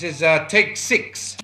This is uh, take six.